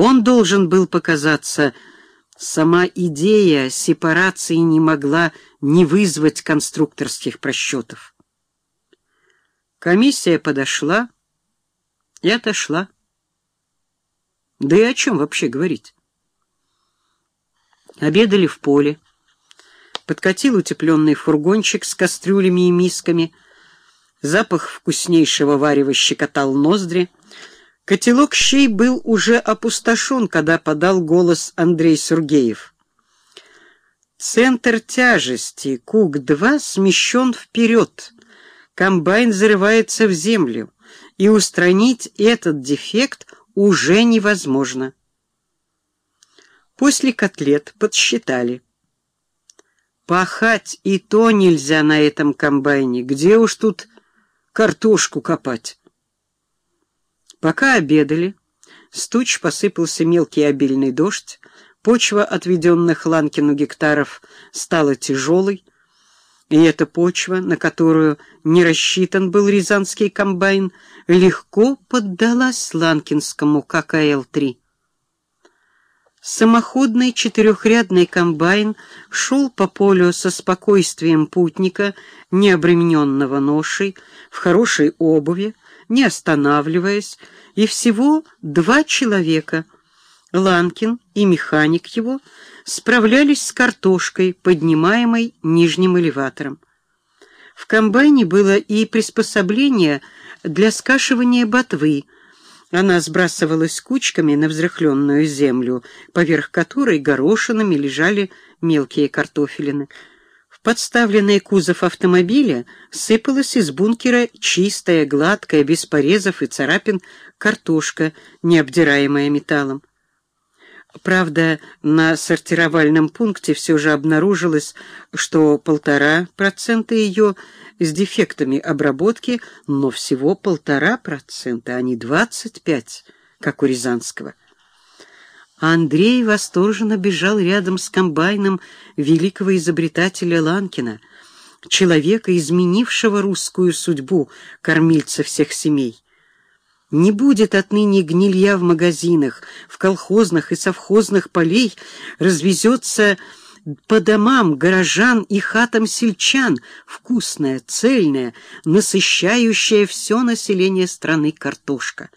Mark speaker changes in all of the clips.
Speaker 1: Он должен был показаться. Сама идея сепарации не могла не вызвать конструкторских просчетов. Комиссия подошла и отошла. Да и о чем вообще говорить? Обедали в поле. Подкатил утепленный фургончик с кастрюлями и мисками. Запах вкуснейшего варева щекотал ноздри. Котелок щей был уже опустошен, когда подал голос Андрей Сургеев. Центр тяжести КУК-2 смещен вперед. Комбайн зарывается в землю, и устранить этот дефект уже невозможно. После котлет подсчитали. Пахать и то нельзя на этом комбайне. Где уж тут картошку копать? Пока обедали, с туч посыпался мелкий обильный дождь, почва отведенных Ланкину гектаров стала тяжелой, и эта почва, на которую не рассчитан был рязанский комбайн, легко поддалась Ланкинскому ККЛ-3. Самоходный четырехрядный комбайн шел по полю со спокойствием путника, не обремененного ношей, в хорошей обуви, не останавливаясь, и всего два человека, Ланкин и механик его, справлялись с картошкой, поднимаемой нижним элеватором. В комбайне было и приспособление для скашивания ботвы. Она сбрасывалась кучками на взрыхленную землю, поверх которой горошинами лежали мелкие картофелины. Подставленный кузов автомобиля сыпалась из бункера чистая, гладкая, без порезов и царапин картошка, не обдираемая металлом. Правда, на сортировальном пункте все же обнаружилось, что полтора процента ее с дефектами обработки, но всего полтора процента, а не двадцать пять, как у Рязанского. Андрей восторженно бежал рядом с комбайном великого изобретателя Ланкина, человека, изменившего русскую судьбу, кормильца всех семей. Не будет отныне гнилья в магазинах, в колхозных и совхозных полей, развезется по домам горожан и хатам сельчан вкусная, цельная, насыщающая все население страны картошка.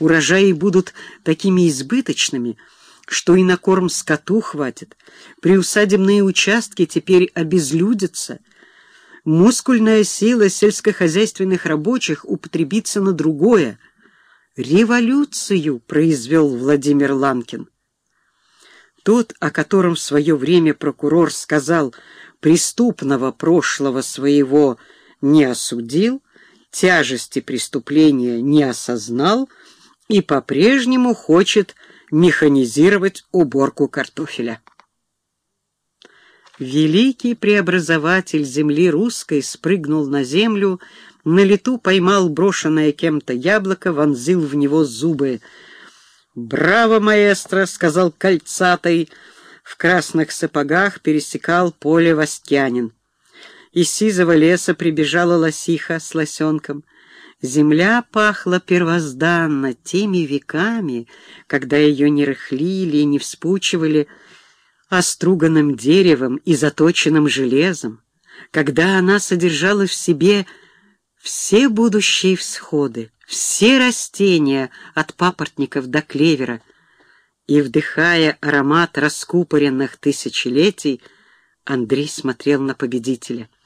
Speaker 1: Урожаи будут такими избыточными — что и на корм скоту хватит. Приусадебные участки теперь обезлюдятся. Мускульная сила сельскохозяйственных рабочих употребится на другое. Революцию произвел Владимир Ланкин. Тот, о котором в свое время прокурор сказал, преступного прошлого своего не осудил, тяжести преступления не осознал и по-прежнему хочет механизировать уборку картофеля. Великий преобразователь земли русской спрыгнул на землю, на лету поймал брошенное кем-то яблоко, вонзил в него зубы. «Браво, маэстро!» — сказал кольцатый. В красных сапогах пересекал поле Востянин. Из сизого леса прибежала лосиха с лосенком — Земля пахла первозданно теми веками, когда ее не рыхлили и не вспучивали оструганным деревом и заточенным железом, когда она содержала в себе все будущие всходы, все растения от папоротников до клевера, и, вдыхая аромат раскупоренных тысячелетий, Андрей смотрел на победителя.